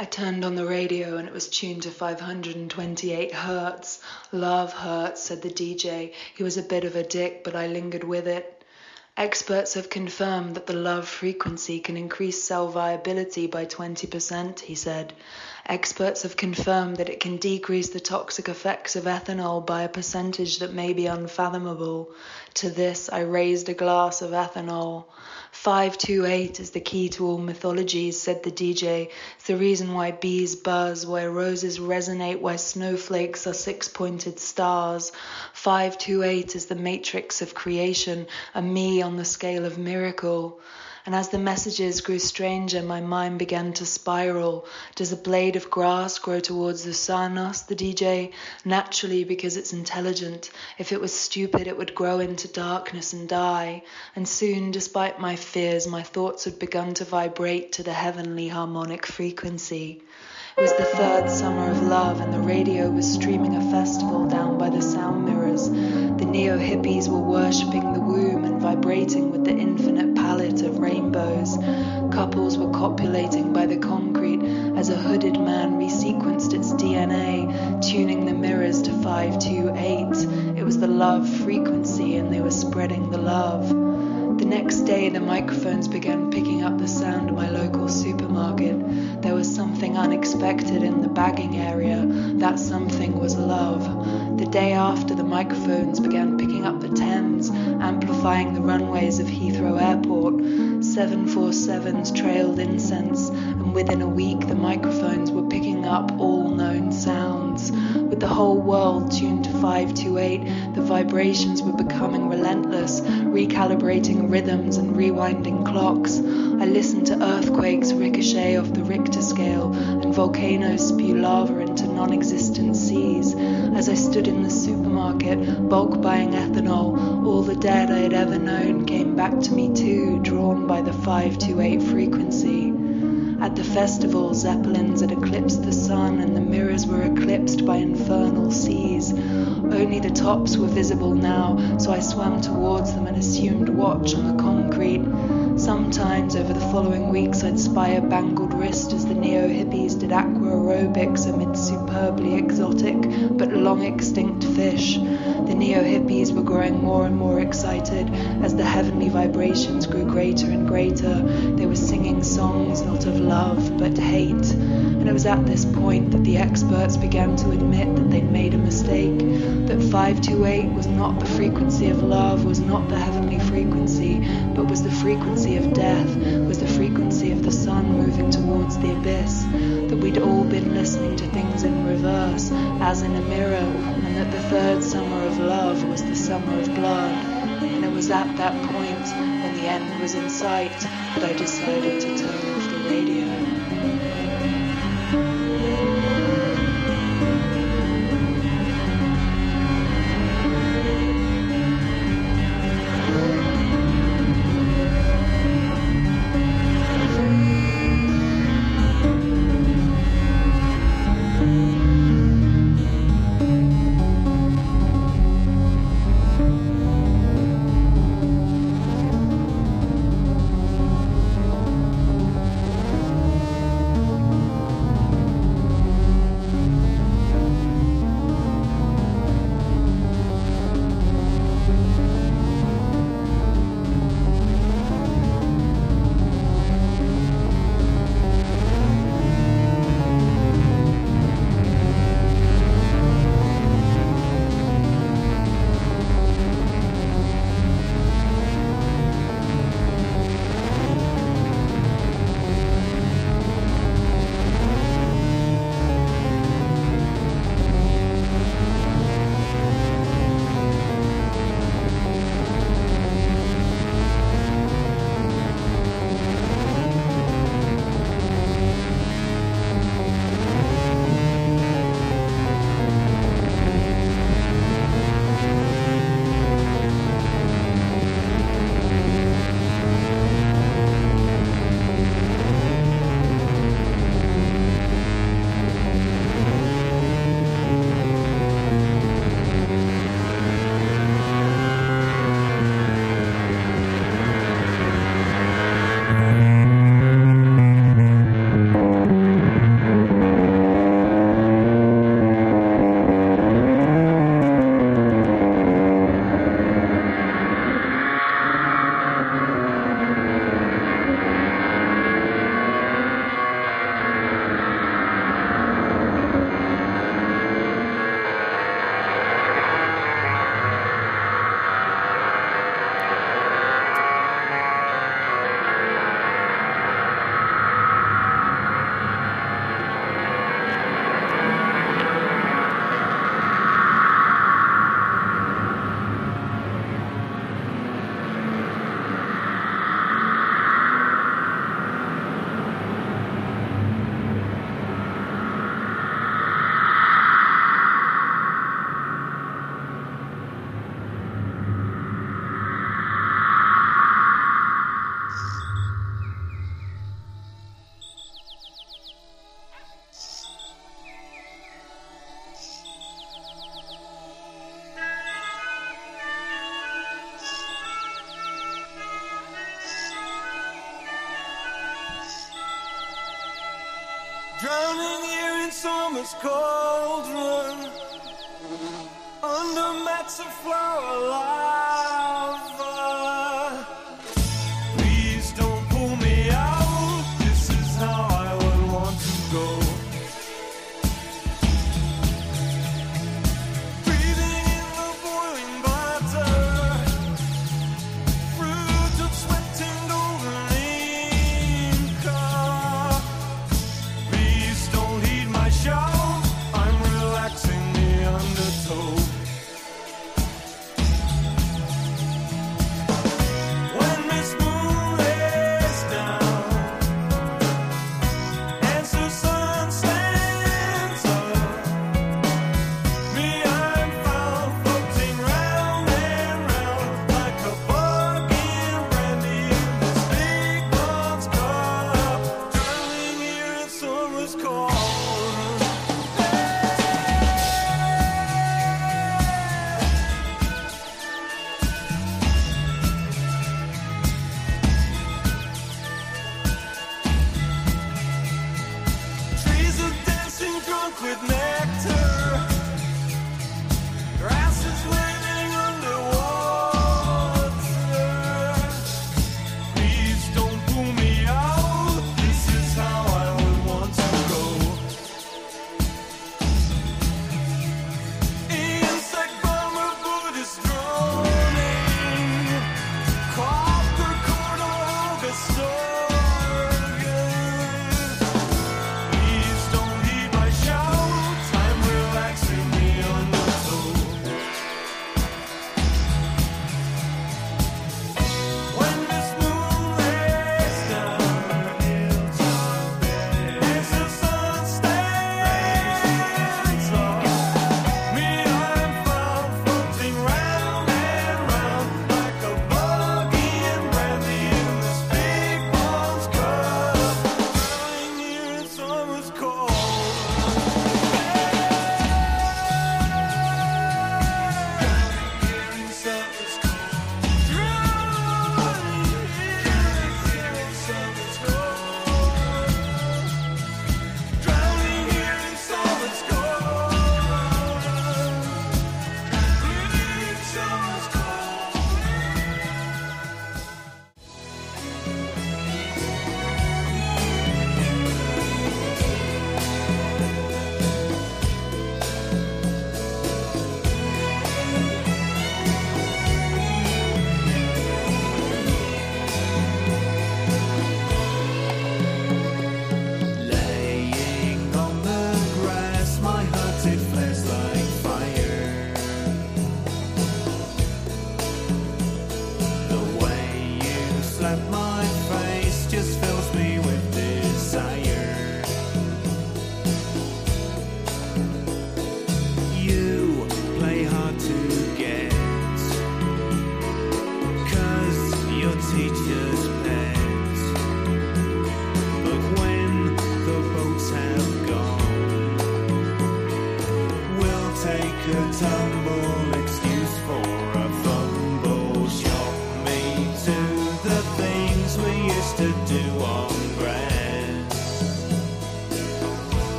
I turned on the radio and it was tuned to 528 hertz. Love hurts, said the DJ. He was a bit of a dick, but I lingered with it. Experts have confirmed that the love frequency can increase cell viability by 20%, he said. Experts have confirmed that it can decrease the toxic effects of ethanol by a percentage that may be unfathomable. To this, I raised a glass of ethanol. 528 is the key to all mythologies, said the DJ. It's the reason why bees buzz, why roses resonate, why snowflakes are six pointed stars. 528 is the matrix of creation, a me on the scale of miracle. And as the messages grew stranger, my mind began to spiral. Does a blade of grass grow towards the sun? asked the DJ. Naturally, because it's intelligent. If it was stupid, it would grow into darkness and die. And soon, despite my fears, my thoughts had begun to vibrate to the heavenly harmonic frequency. It was the third summer of love, and the radio was streaming a festival down by the sound mirrors. The neo hippies were worshipping the womb and vibrating with the infinite palette of rainbows. Couples were copulating by the concrete as a hooded man resequenced its DNA, tuning the mirrors to 528. It was the love frequency, and they were spreading the love. The next day, the microphones began picking up the sound of my local supermarket. There was something unexpected in the bagging area. That something was love. The day after, the microphones began picking up the Thames, amplifying the runways of Heathrow Airport. 747s trailed incense, and within a week, the microphones were picking up all known sounds. With the whole world tuned to 528, the vibrations were becoming relentless, recalibrating rhythms and rewinding clocks. I listened to earthquakes ricochet off the Richter scale and volcanoes spew lava into non existent seas. As I stood in the supermarket, bulk buying ethanol, all the dead I had ever known came back to me too, drawn by the 528 frequency. At the festival, zeppelins had eclipsed the sun, and the mirrors were eclipsed by infernal seas. Only the tops were visible now, so I swam towards them and assumed watch on the concrete. Sometimes over the following weeks, I'd spy a bangled wrist as the neo hippies did aqua aerobics amid superbly exotic but long extinct fish. The neo hippies were growing more and more excited as the heavenly vibrations grew greater and greater. They were singing songs not of love but hate. And it was at this point that the experts began to admit that they'd made a mistake, that 528 was not the frequency of love, was not the heavenly frequency, but was the frequency of death, frequency of the sun moving towards the abyss, that we'd all been listening to things in reverse, as in a mirror, and that the third summer of love was the summer of blood. And it was at that point, when the end was in sight, that I decided to turn off the radio. In summer's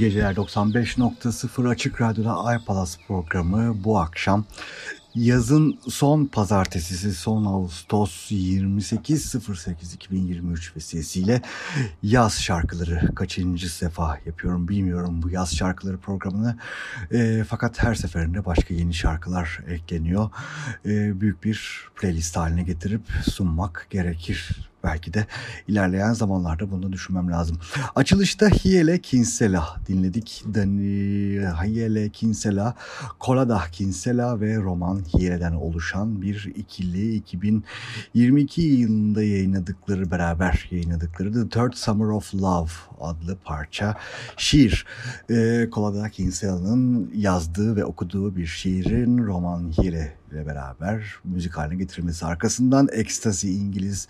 geceler 95.0 Açık Radyo'da iPalas programı bu akşam. Yazın son pazartesisi son Ağustos 28.08.2023 vesilesiyle yaz şarkıları kaçıncı defa yapıyorum bilmiyorum bu yaz şarkıları programını. E, fakat her seferinde başka yeni şarkılar ekleniyor. E, büyük bir playlist haline getirip sunmak gerekir belki de ilerleyen zamanlarda bunu düşünmem lazım. Açılışta Hiele Kinsela dinledik. Dani, Hiele Kinsela, Kolada Kinsela ve Roman Hiele'den oluşan bir ikili 2022 yılında yayınladıkları beraber yayınladıkları The Third Summer of Love adlı parça şiir. Ee, Kolada Kinsela'nın yazdığı ve okuduğu bir şiirin Roman Hiele ile beraber müzik haline getirilmesi arkasından Ecstasy İngiliz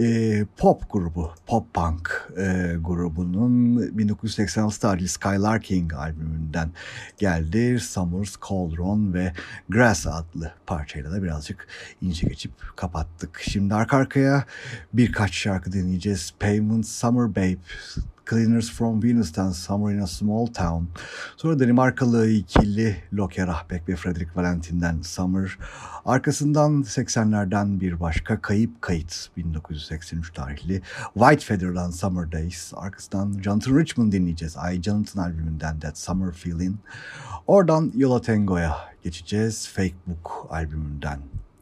e, pop grubu, pop punk e, grubunun 1986 tarihli Skylarking albümünden geldi. Summers, Cauldron ve Grass adlı parçayla da birazcık ince geçip kapattık. Şimdi arka arkaya birkaç şarkı dinleyeceğiz. Payment, Summer Babe, Cleaners from Venus'tan Summer in a Small Town. Sonra Danimarkalı ikili Loke Rahbek ve Frederick Valentin'den Summer. Arkasından 80'lerden bir başka Kayıp Kayıt 1983 tarihli White Feather'dan Summer Days. Arkasından Jonathan Richmond dinleyeceğiz. Ay Jonathan albümünden That Summer Feeling. Oradan Yola Tango'ya geçeceğiz. Fake Book albümünden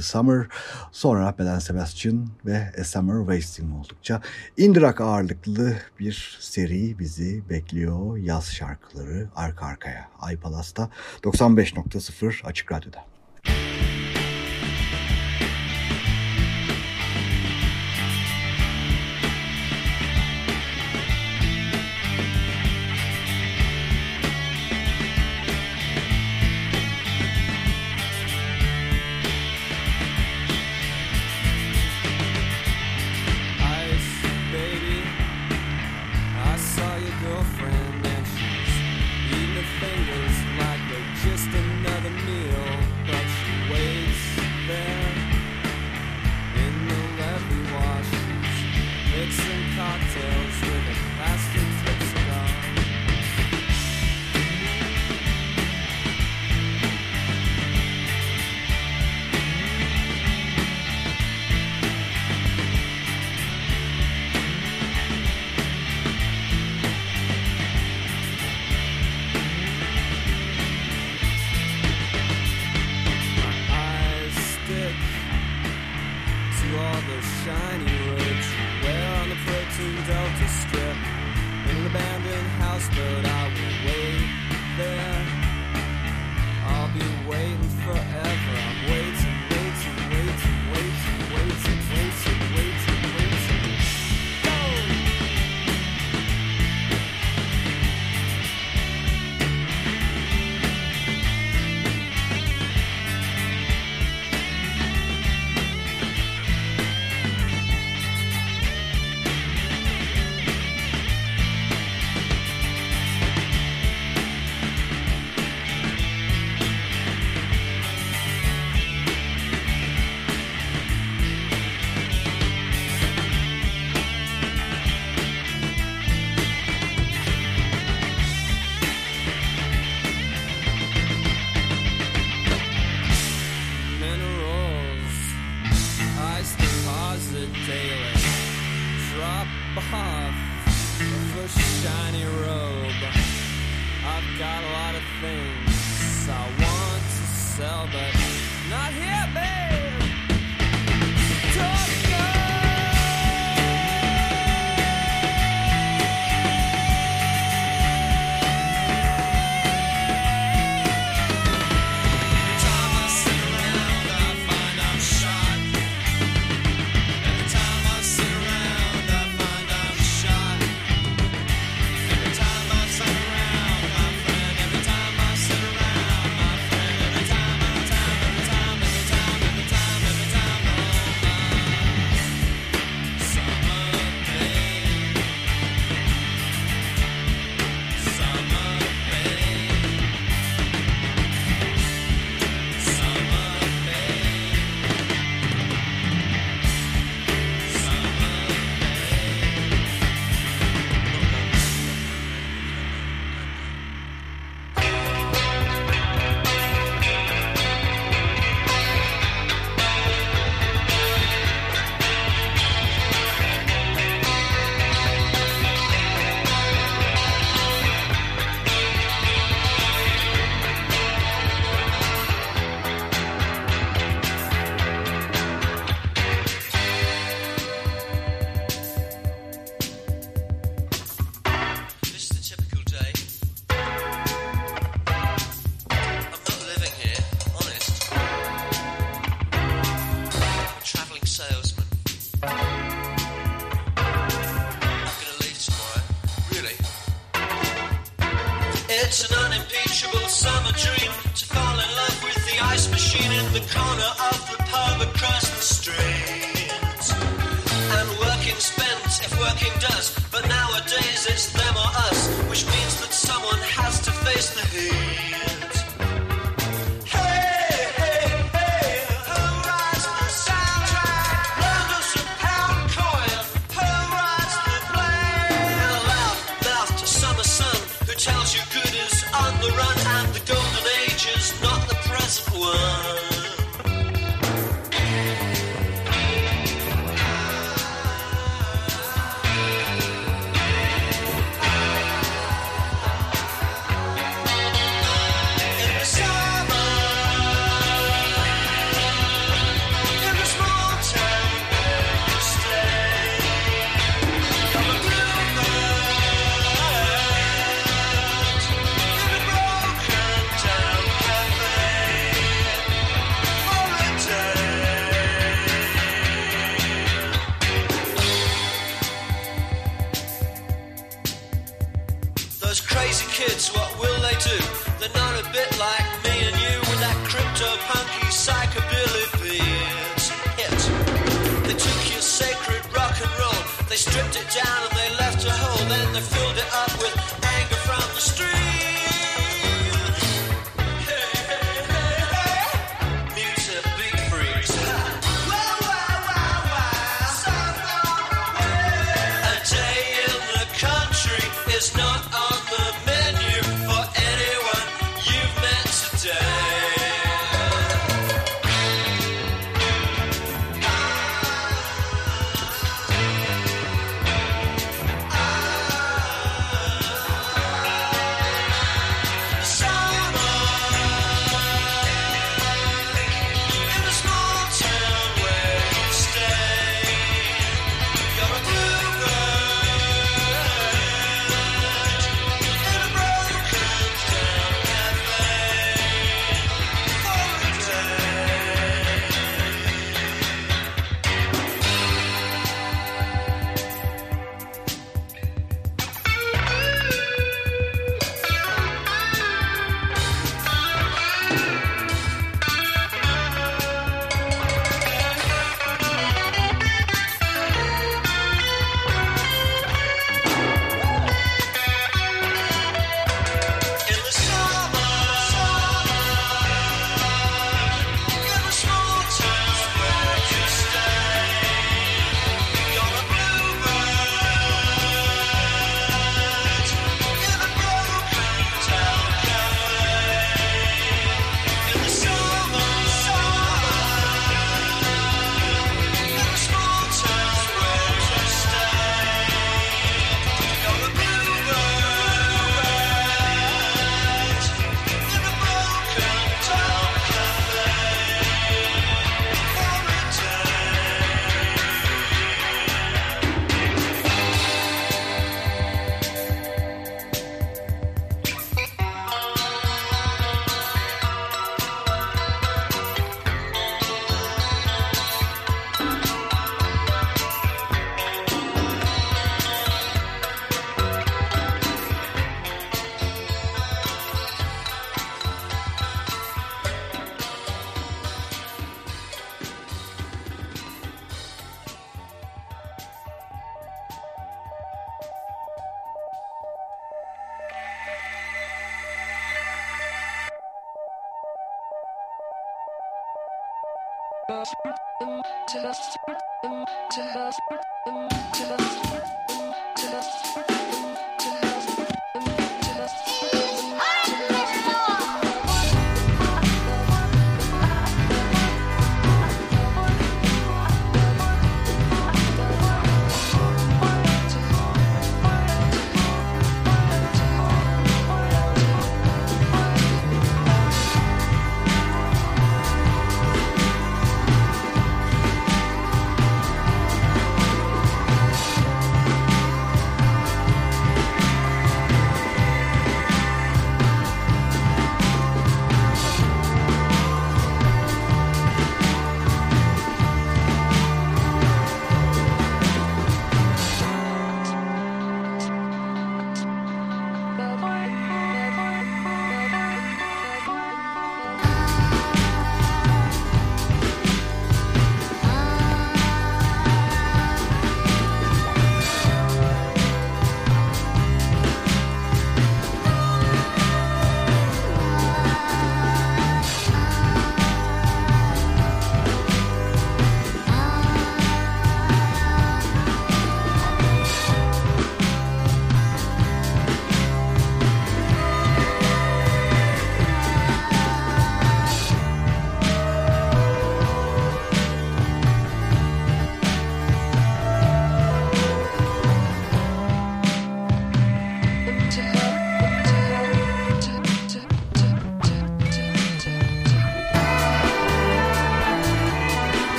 The Summer, sonra Belen Sebastian ve A Summer Wasting oldukça indirak ağırlıklı bir seri bizi bekliyor. Yaz şarkıları arka arkaya. Ay Palas'ta 95.0 Açık Radyo'da. But not here, face the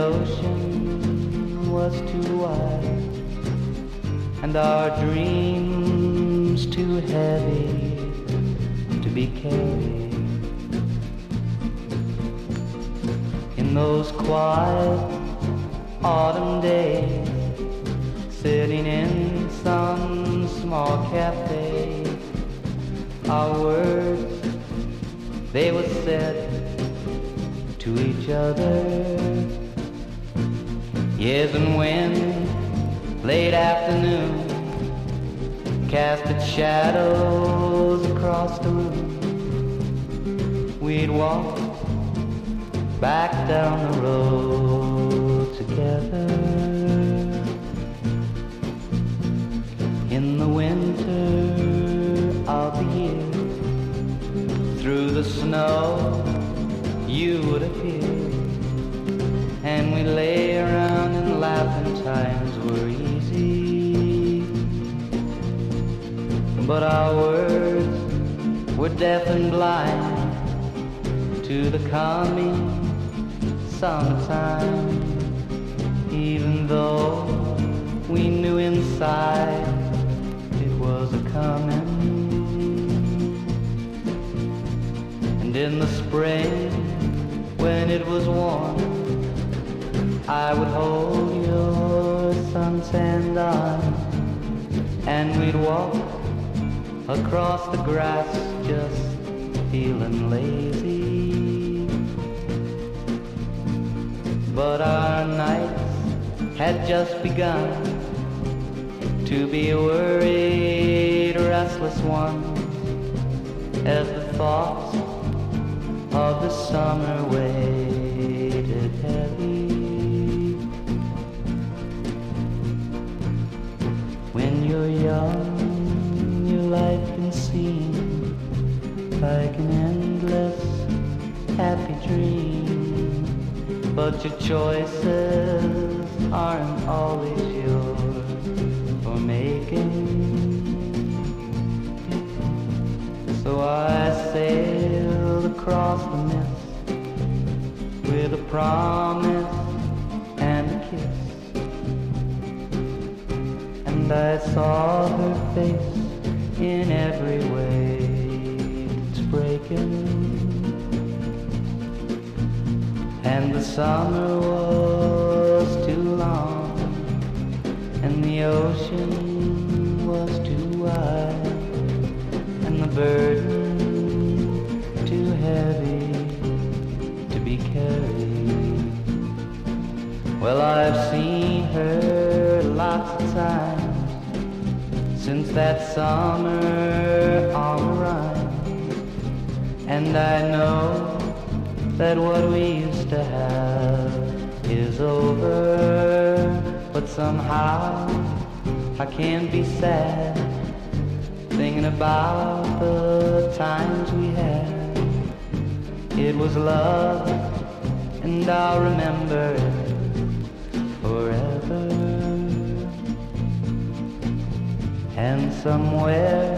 ocean was too wide and our dreams too heavy to be carried. In those quiet autumn days, sitting in some small cafe, our words they were said to each other. Yes, and when late afternoon cast its shadows across the room, we'd walk back down the road together. In the winter of the year, through the snow, you would appear, and we lay around But our words were deaf and blind to the coming summertime, even though we knew inside it was a coming. And in the spring, when it was warm, I would hold your suntanned arm, and we'd walk across the grass, just feeling lazy. But our nights had just begun to be worried, restless ones as the thoughts of the summer weighted but your choices aren't always yours for making. So I sailed across the mist with a promise and a kiss. And I saw her face in every way it's breaking. And the summer was too long, and the ocean was too wide and the burden too heavy to be carried. Well, I've seen her lots of times since that summer on the Rhine, and I know that what we over, but somehow I can't be sad thinking about the times we had. It was love, and I'll remember it forever. And somewhere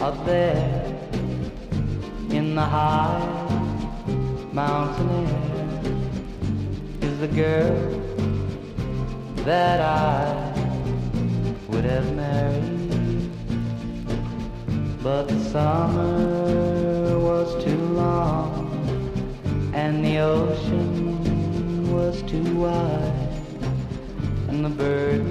up there in the high mountain air the girl that I would have married. But the summer was too long and the ocean was too wide and the burden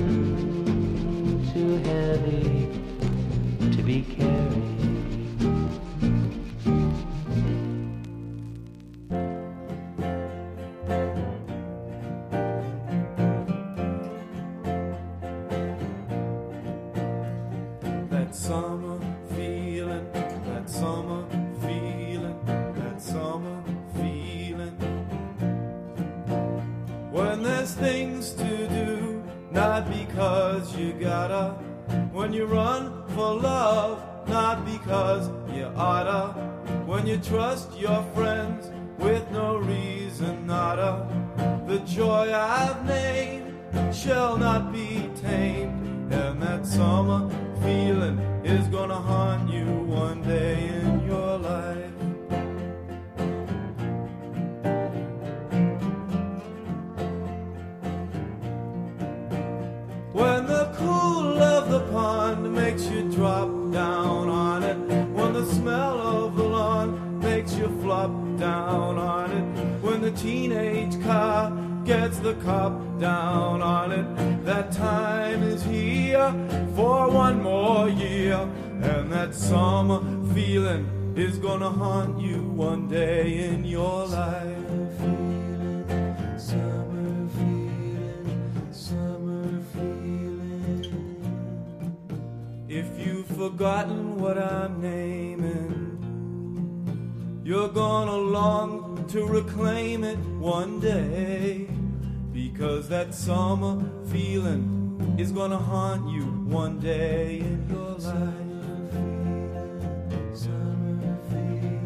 that summer feeling is gonna haunt you one day in your life.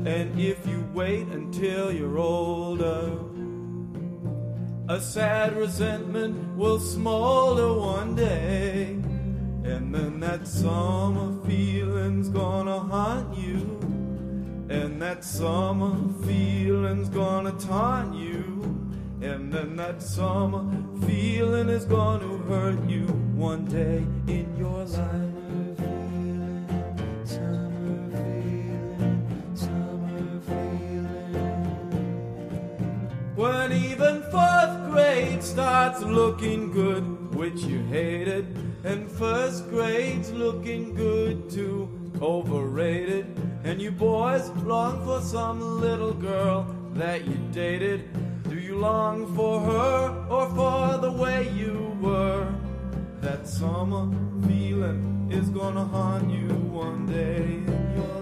And if you wait until you're older, a sad resentment will smolder one day. And then that summer feeling's gonna haunt you. And that summer feeling's gonna taunt you. And then that summer feeling is gonna hurt you one day in your life. When even fourth grade starts looking good, which you hated, and first grade's looking good too, overrated, and you boys long for some little girl that you dated. Do you long for her or for the way you were? That summer feeling is gonna haunt you one day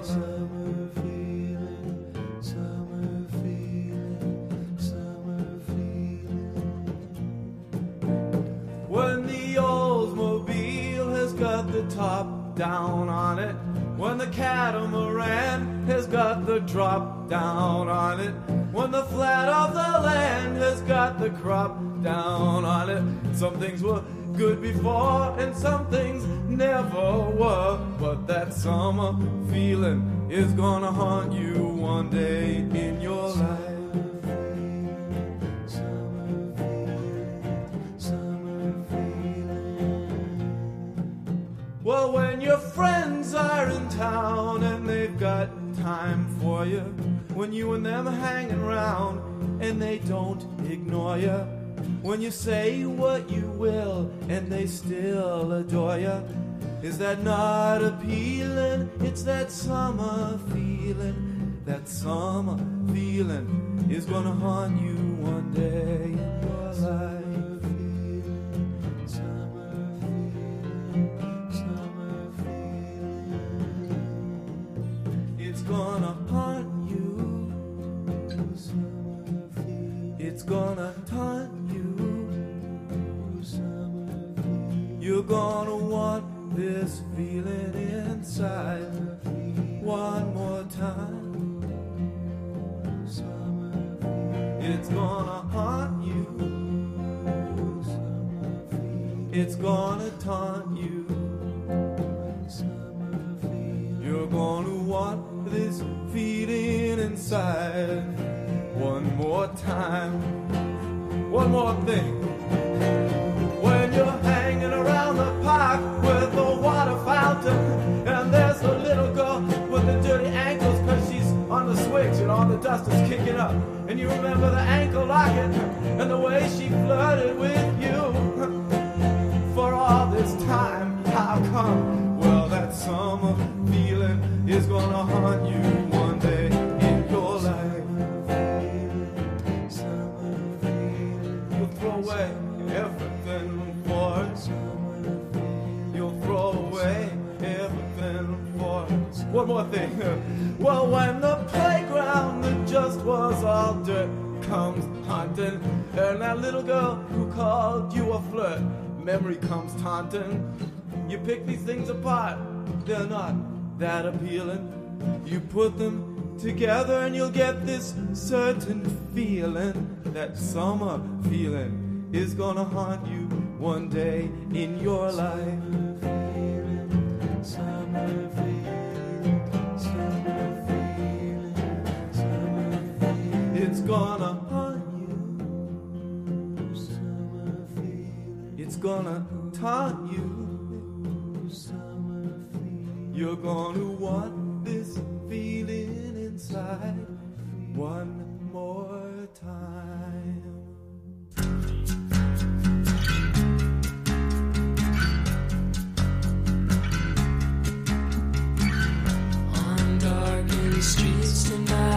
summer feeling, summer feeling, summer feeling. When the Oldsmobile has got the top down on it, when the catamaran has got the drop down on it, when the flat of the land has got the crop down on it. Some things were good before and some things never were, but that summer feeling is gonna haunt you one day in your life. Well, when your friends are in town and they've got time for you, when you and them are hanging around and they don't ignore you, when you say what you will and they still adore you, is that not appealing? It's that summer feeling. That summer feeling is gonna haunt you one day in your life. Gonna taunt you. You're gonna want this feeling inside one more time. It's gonna haunt you. It's gonna taunt you. You're gonna want this feeling inside one more time. One more thing. When you're hanging around the park with the water fountain, and there's a little girl with the dirty ankles, cause she's on the switch and all the dust is kicking up. And you remember the ankle locket and the way she flirted with you. For all this time, how come? Well, that summer feeling is gonna haunt you One more thing. Well, when the playground that just was all dirt comes haunting, and that little girl who called you a flirt, memory comes taunting. You pick these things apart, they're not that appealing. You put them together and you'll get this certain feeling. That summer feeling is gonna haunt you one day in your life. Summer feeling, gonna haunt you. Summer feeling. It's gonna taunt you. Summer feeling. You're gonna want this feeling inside one more time. On darkened streets tonight.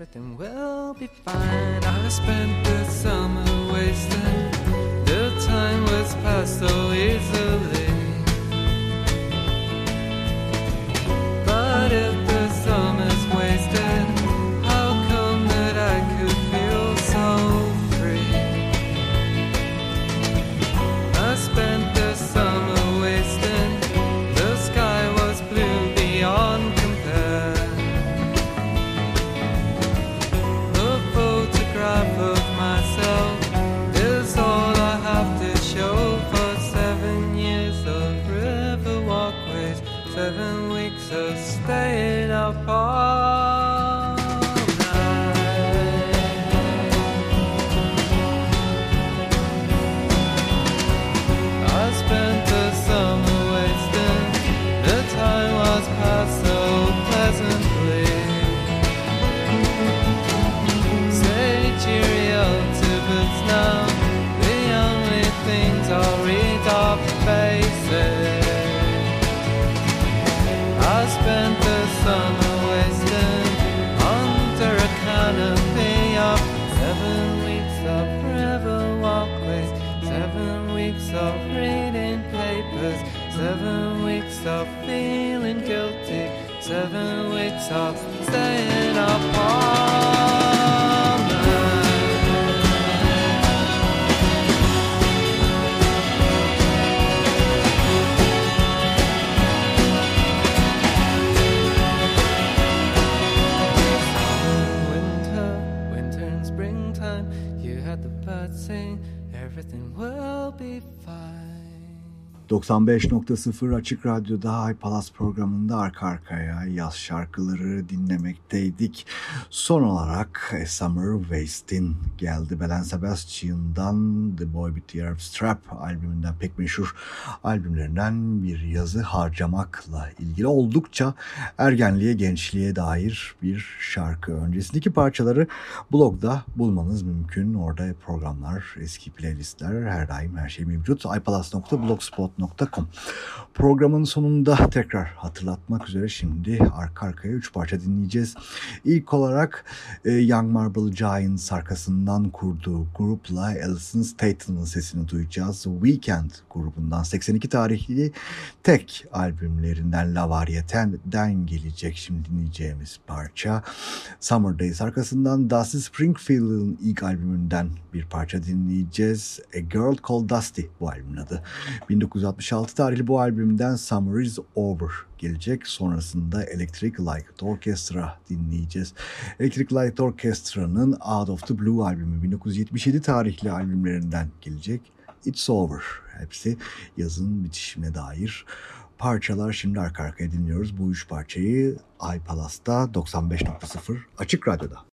everything will be fine. I spent 95.0 Açık Radyo'da High Palas programında arka arkaya yaz şarkıları dinlemekteydik. Son olarak A Summer Waste'in geldi. Belen Sebastian'dan The Boy with the Arab Strap albümünden pek meşhur albümlerinden bir yazı harcamakla ilgili oldukça ergenliğe, gençliğe dair bir şarkı. Öncesindeki parçaları blogda bulmanız mümkün. Orada programlar, eski playlistler, her daim her şey mevcut. ipalas.blogspot.com Programın sonunda tekrar hatırlatmak üzere şimdi arka arkaya üç parça dinleyeceğiz. İlk olarak e, Young Marble Giants arkasından kurduğu grupla Alison Staten'ın sesini duyacağız. Weekend grubundan 82 tarihli tek albümlerinden La Varieté'den gelecek şimdi dinleyeceğimiz parça. Summer Days arkasından Dusty Springfield'ın ilk albümünden bir parça dinleyeceğiz. A Girl Called Dusty bu albümün adı. 1966 tarihli bu albümden Summer Is Over gelecek. Sonrasında Electric Light Orchestra dinleyeceğiz. Electric Light Orchestra'nın Out of the Blue albümü 1977 tarihli albümlerinden gelecek. It's Over. Hepsi yazın bitişine dair parçalar. Şimdi arka arkaya dinliyoruz bu üç parçayı iPalas'ta 95.0 Açık Radyo'da.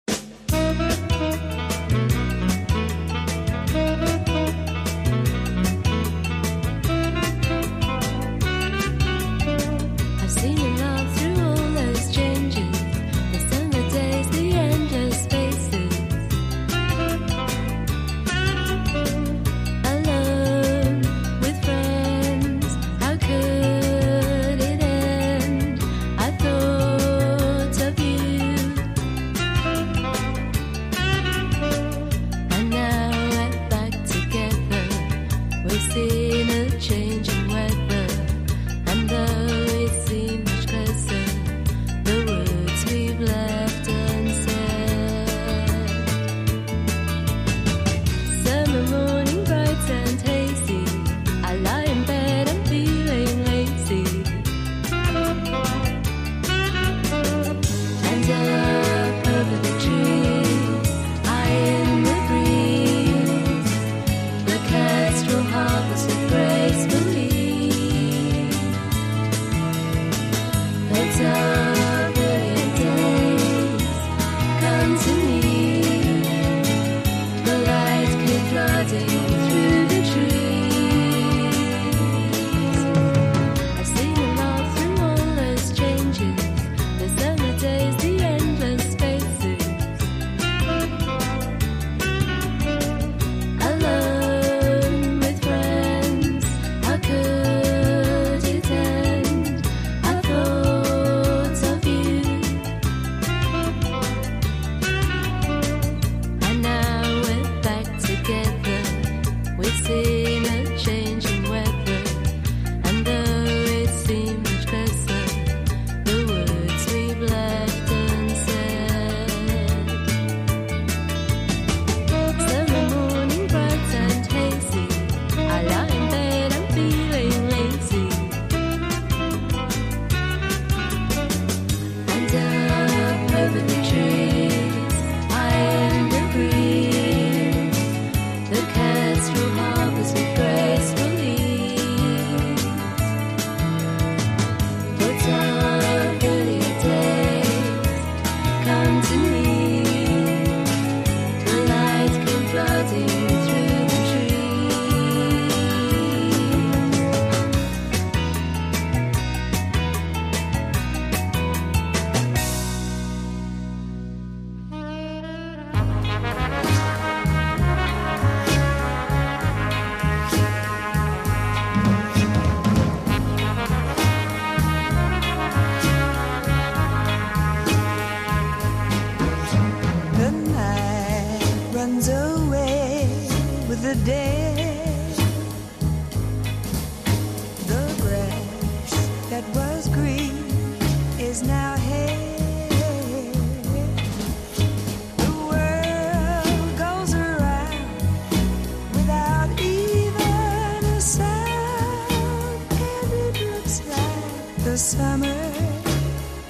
The summer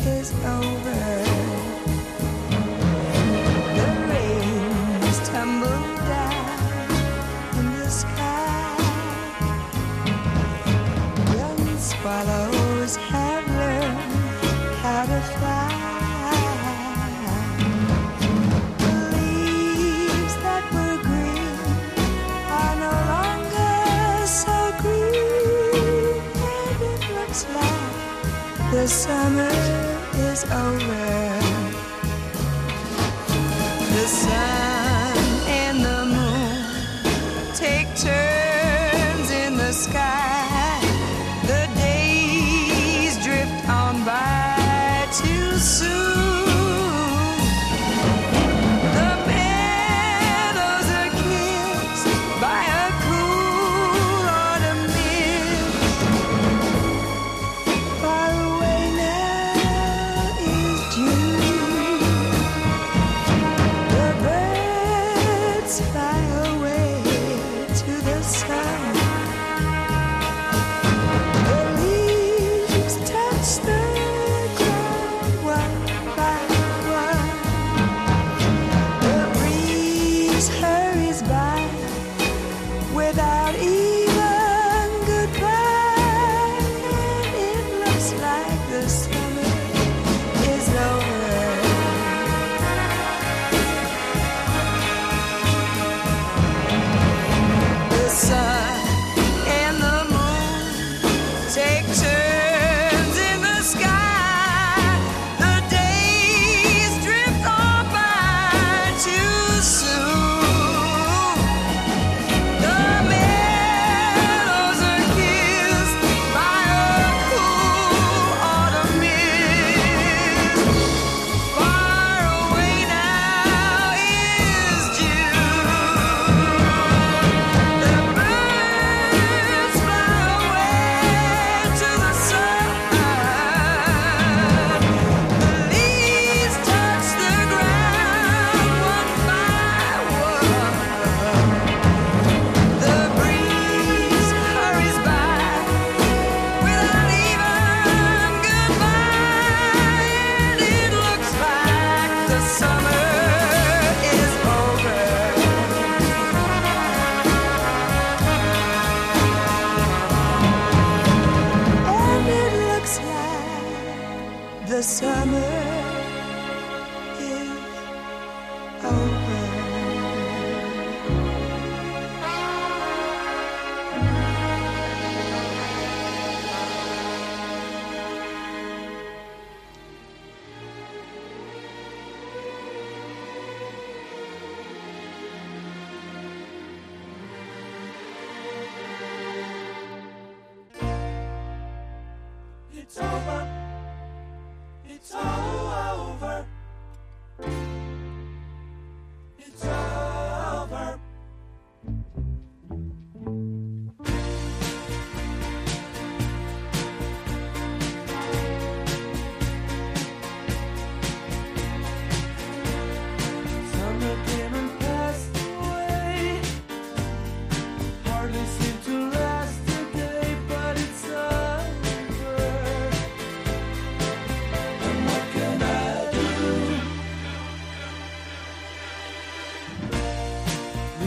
is over. The summer is over.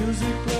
music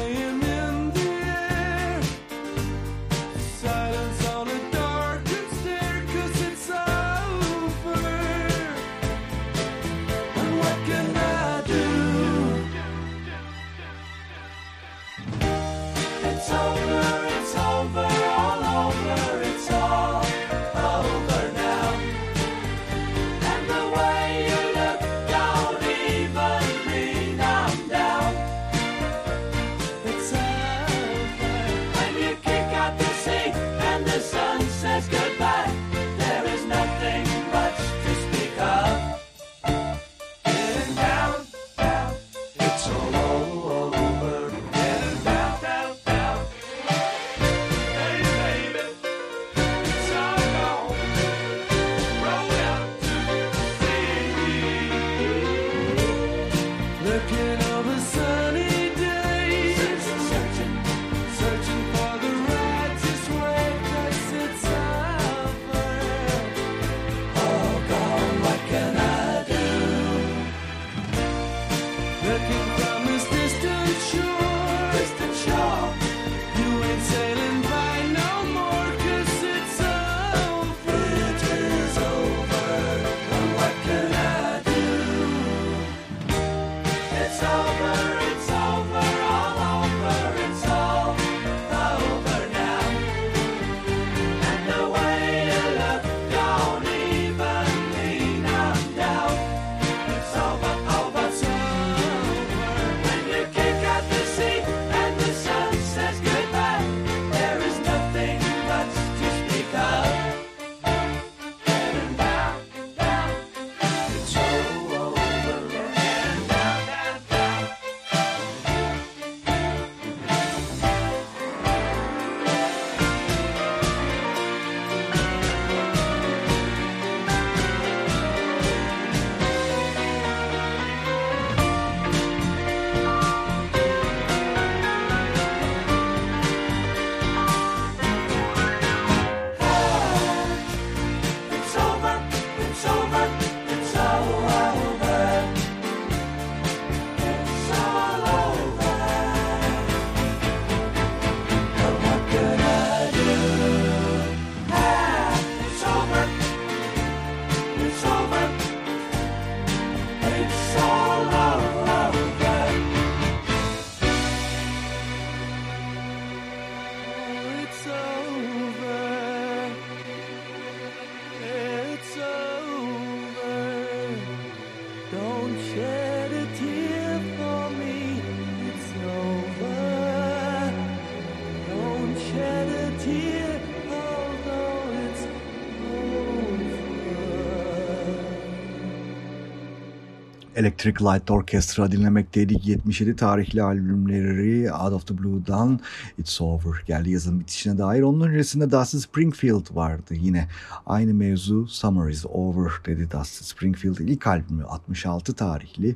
Electric Light Orchestra dinlemekteydik. 77 tarihli albümleri Out of the Blue'dan It's Over geldi yazın bitişine dair. Onun öncesinde Dusty Springfield vardı yine. Aynı mevzu Summer is Over dedi Dusty Springfield. ilk albümü 66 tarihli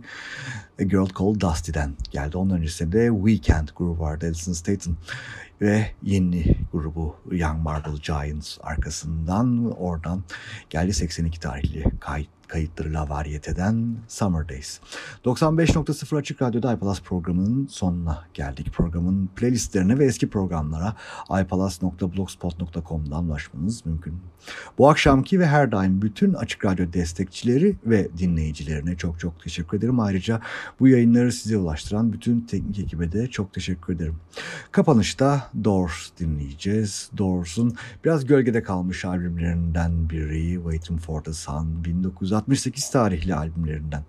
A Girl Called Dusty'den geldi. Onun öncesinde Weekend grubu vardı Alison Staten ve yeni grubu Young Marble Giants arkasından oradan geldi 82 tarihli kayıt kayıtları La Variete'den Summer Days. 95.0 Açık Radyo'da iPalas programının sonuna geldik. Programın playlistlerine ve eski programlara ipalas.blogspot.com'dan ulaşmanız mümkün. Bu akşamki ve her daim bütün Açık Radyo destekçileri ve dinleyicilerine çok çok teşekkür ederim. Ayrıca bu yayınları size ulaştıran bütün teknik ekibe de çok teşekkür ederim. Kapanışta Doors dinleyeceğiz. Doors'un biraz gölgede kalmış albümlerinden biri Waiting for the Sun 1968 tarihli albümlerinden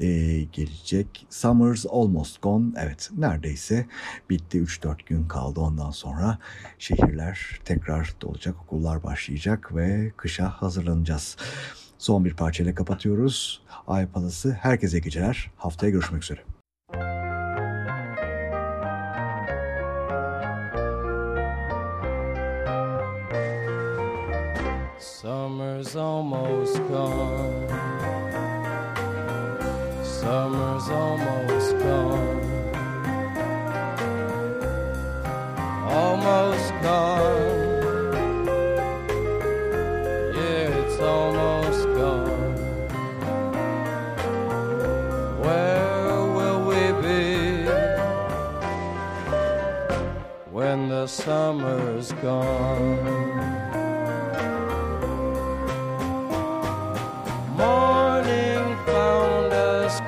ee, gelecek. Summer's Almost Gone. Evet neredeyse bitti. 3-4 gün kaldı ondan sonra şehirler tekrar dolacak. Okullar başlayacak ve kışa hazırlanacağız. Son bir parçayla kapatıyoruz. Ay Palası herkese geceler. Haftaya görüşmek üzere. Summer's almost gone. Summer's almost gone. Almost gone. Yeah, it's almost gone. Where will we be when the summer's gone? Morning found us